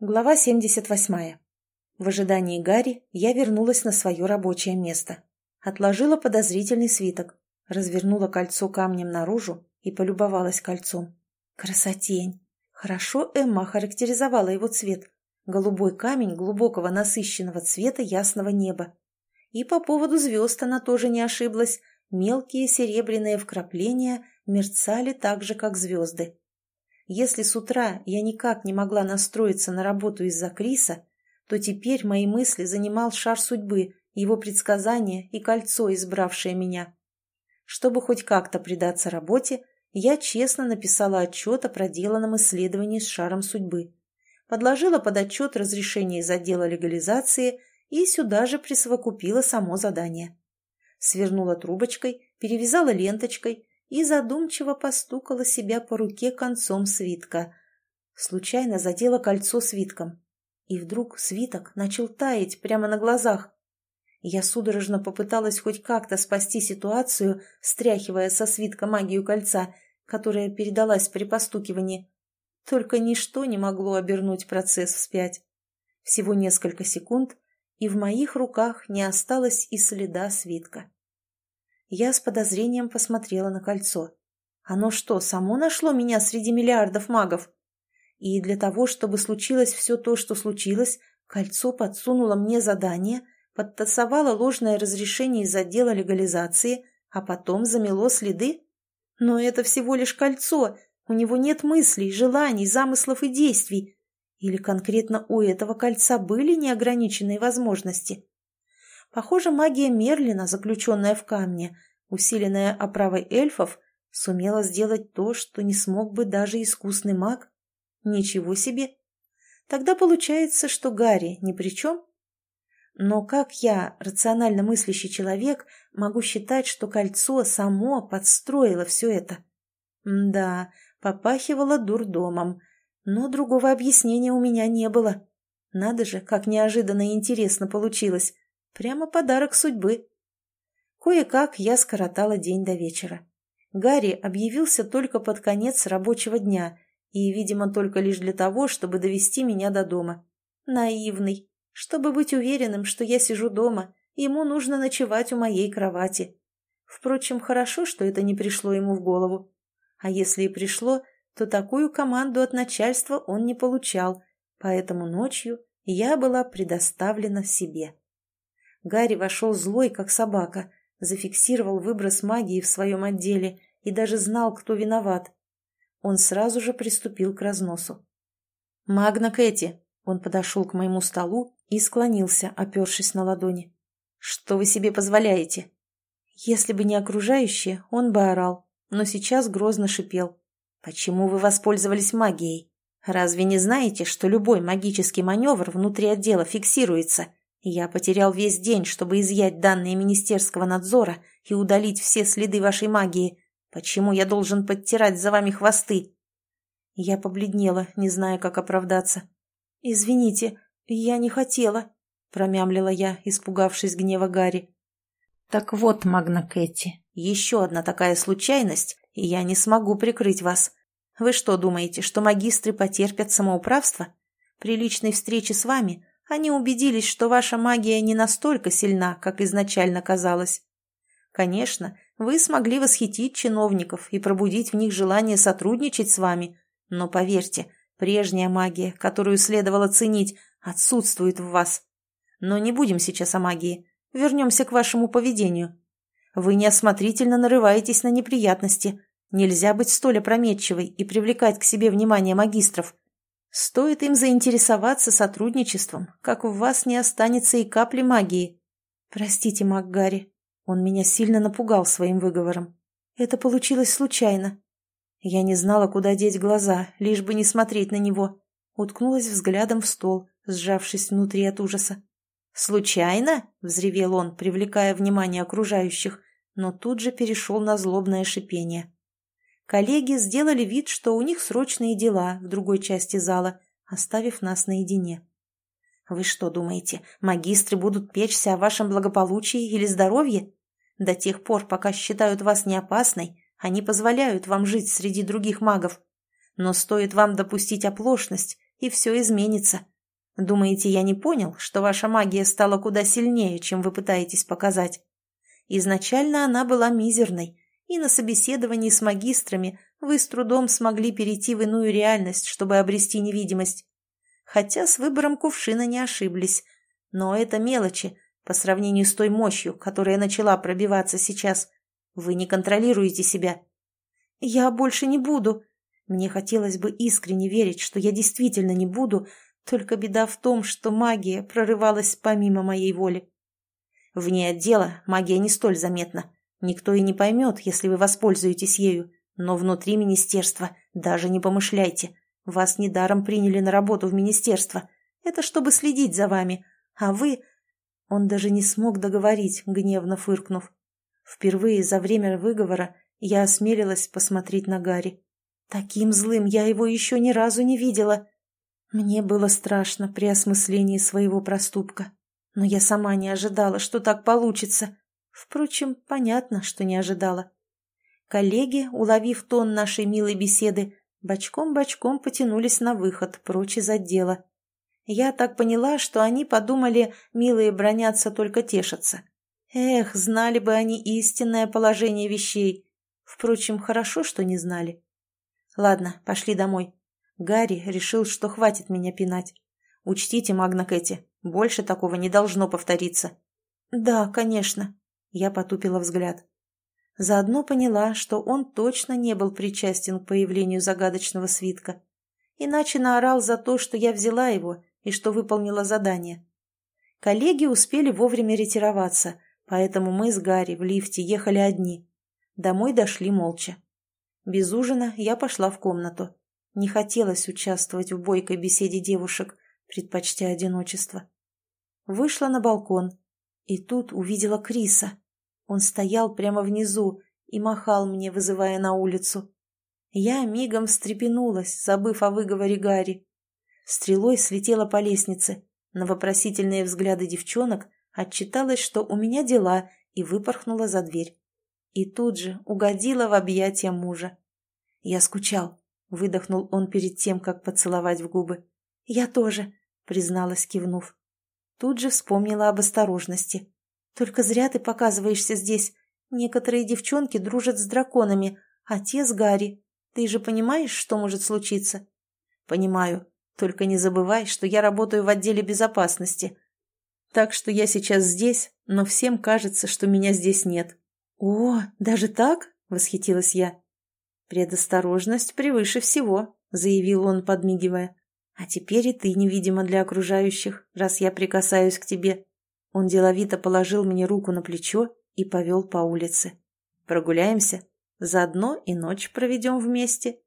Глава 78. В ожидании Гарри я вернулась на свое рабочее место. Отложила подозрительный свиток, развернула кольцо камнем наружу и полюбовалась кольцом. Красотень! Хорошо Эмма характеризовала его цвет. Голубой камень глубокого насыщенного цвета ясного неба. И по поводу звезд она тоже не ошиблась. Мелкие серебряные вкрапления мерцали так же, как звезды. Если с утра я никак не могла настроиться на работу из-за Криса, то теперь мои мысли занимал шар судьбы, его предсказания и кольцо, избравшее меня. Чтобы хоть как-то предаться работе, я честно написала отчет о проделанном исследовании с шаром судьбы, подложила под отчет разрешение из отдела легализации и сюда же присовокупила само задание. Свернула трубочкой, перевязала ленточкой и задумчиво постукала себя по руке концом свитка. Случайно задела кольцо свитком. И вдруг свиток начал таять прямо на глазах. Я судорожно попыталась хоть как-то спасти ситуацию, стряхивая со свитка магию кольца, которая передалась при постукивании. Только ничто не могло обернуть процесс вспять. Всего несколько секунд, и в моих руках не осталось и следа свитка. Я с подозрением посмотрела на кольцо. Оно что, само нашло меня среди миллиардов магов? И для того, чтобы случилось все то, что случилось, кольцо подсунуло мне задание, подтасовало ложное разрешение из отдела легализации, а потом замело следы? Но это всего лишь кольцо, у него нет мыслей, желаний, замыслов и действий. Или конкретно у этого кольца были неограниченные возможности? Похоже, магия Мерлина, заключенная в камне, усиленная оправой эльфов, сумела сделать то, что не смог бы даже искусный маг. Ничего себе! Тогда получается, что Гарри ни при чем? Но как я, рационально мыслящий человек, могу считать, что кольцо само подстроило все это? да, попахивало дурдомом, но другого объяснения у меня не было. Надо же, как неожиданно и интересно получилось. Прямо подарок судьбы. Кое-как я скоротала день до вечера. Гарри объявился только под конец рабочего дня и, видимо, только лишь для того, чтобы довести меня до дома. Наивный. Чтобы быть уверенным, что я сижу дома, ему нужно ночевать у моей кровати. Впрочем, хорошо, что это не пришло ему в голову. А если и пришло, то такую команду от начальства он не получал, поэтому ночью я была предоставлена себе. Гарри вошел злой, как собака, зафиксировал выброс магии в своем отделе и даже знал, кто виноват. Он сразу же приступил к разносу. «Магна Кэти!» Он подошел к моему столу и склонился, опершись на ладони. «Что вы себе позволяете?» Если бы не окружающие, он бы орал, но сейчас грозно шипел. «Почему вы воспользовались магией? Разве не знаете, что любой магический маневр внутри отдела фиксируется, я потерял весь день, чтобы изъять данные министерского надзора и удалить все следы вашей магии. Почему я должен подтирать за вами хвосты?» Я побледнела, не зная, как оправдаться. «Извините, я не хотела», — промямлила я, испугавшись гнева Гарри. «Так вот, Магна Кэти, еще одна такая случайность, и я не смогу прикрыть вас. Вы что думаете, что магистры потерпят самоуправство? При личной встрече с вами они убедились, что ваша магия не настолько сильна, как изначально казалось. Конечно, вы смогли восхитить чиновников и пробудить в них желание сотрудничать с вами, но поверьте, прежняя магия, которую следовало ценить, отсутствует в вас. Но не будем сейчас о магии. Вернемся к вашему поведению. Вы неосмотрительно нарываетесь на неприятности. Нельзя быть столь опрометчивой и привлекать к себе внимание магистров. Стоит им заинтересоваться сотрудничеством, как в вас не останется и капли магии. Простите, МакГарри, он меня сильно напугал своим выговором. Это получилось случайно. Я не знала, куда деть глаза, лишь бы не смотреть на него. Уткнулась взглядом в стол, сжавшись внутри от ужаса. «Случайно?» — взревел он, привлекая внимание окружающих, но тут же перешел на злобное шипение. Коллеги сделали вид, что у них срочные дела в другой части зала, оставив нас наедине. «Вы что думаете, магистры будут печься о вашем благополучии или здоровье? До тех пор, пока считают вас неопасной, они позволяют вам жить среди других магов. Но стоит вам допустить оплошность, и все изменится. Думаете, я не понял, что ваша магия стала куда сильнее, чем вы пытаетесь показать? Изначально она была мизерной, и на собеседовании с магистрами вы с трудом смогли перейти в иную реальность, чтобы обрести невидимость. Хотя с выбором кувшина не ошиблись. Но это мелочи по сравнению с той мощью, которая начала пробиваться сейчас. Вы не контролируете себя. Я больше не буду. Мне хотелось бы искренне верить, что я действительно не буду, только беда в том, что магия прорывалась помимо моей воли. Вне отдела магия не столь заметна. Никто и не поймет, если вы воспользуетесь ею. Но внутри министерства даже не помышляйте. Вас недаром приняли на работу в министерство. Это чтобы следить за вами. А вы... Он даже не смог договорить, гневно фыркнув. Впервые за время выговора я осмелилась посмотреть на Гарри. Таким злым я его еще ни разу не видела. Мне было страшно при осмыслении своего проступка. Но я сама не ожидала, что так получится. Впрочем, понятно, что не ожидала. Коллеги, уловив тон нашей милой беседы, бочком-бочком потянулись на выход, прочь из отдела. Я так поняла, что они подумали, милые бронятся, только тешатся. Эх, знали бы они истинное положение вещей. Впрочем, хорошо, что не знали. Ладно, пошли домой. Гарри решил, что хватит меня пинать. Учтите, Магна Кэти, больше такого не должно повториться. Да, конечно. Я потупила взгляд. Заодно поняла, что он точно не был причастен к появлению загадочного свитка. Иначе наорал за то, что я взяла его и что выполнила задание. Коллеги успели вовремя ретироваться, поэтому мы с Гарри в лифте ехали одни. Домой дошли молча. Без ужина я пошла в комнату. Не хотелось участвовать в бойкой беседе девушек, предпочтя одиночество. Вышла на балкон, и тут увидела Криса. Он стоял прямо внизу и махал мне, вызывая на улицу. Я мигом встрепенулась, забыв о выговоре Гарри. Стрелой слетела по лестнице. На вопросительные взгляды девчонок отчиталась, что у меня дела, и выпорхнула за дверь. И тут же угодила в объятия мужа. Я скучал. Выдохнул он перед тем, как поцеловать в губы. «Я тоже», — призналась, кивнув. Тут же вспомнила об осторожности. Только зря ты показываешься здесь. Некоторые девчонки дружат с драконами, а те с Гарри. Ты же понимаешь, что может случиться? Понимаю. Только не забывай, что я работаю в отделе безопасности. Так что я сейчас здесь, но всем кажется, что меня здесь нет. О, даже так? Восхитилась я. Предосторожность превыше всего, заявил он, подмигивая. А теперь и ты невидима для окружающих, раз я прикасаюсь к тебе. Он деловито положил мне руку на плечо и повел по улице. «Прогуляемся? Заодно и ночь проведем вместе».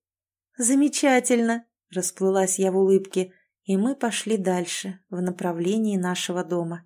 «Замечательно!» – расплылась я в улыбке, и мы пошли дальше, в направлении нашего дома.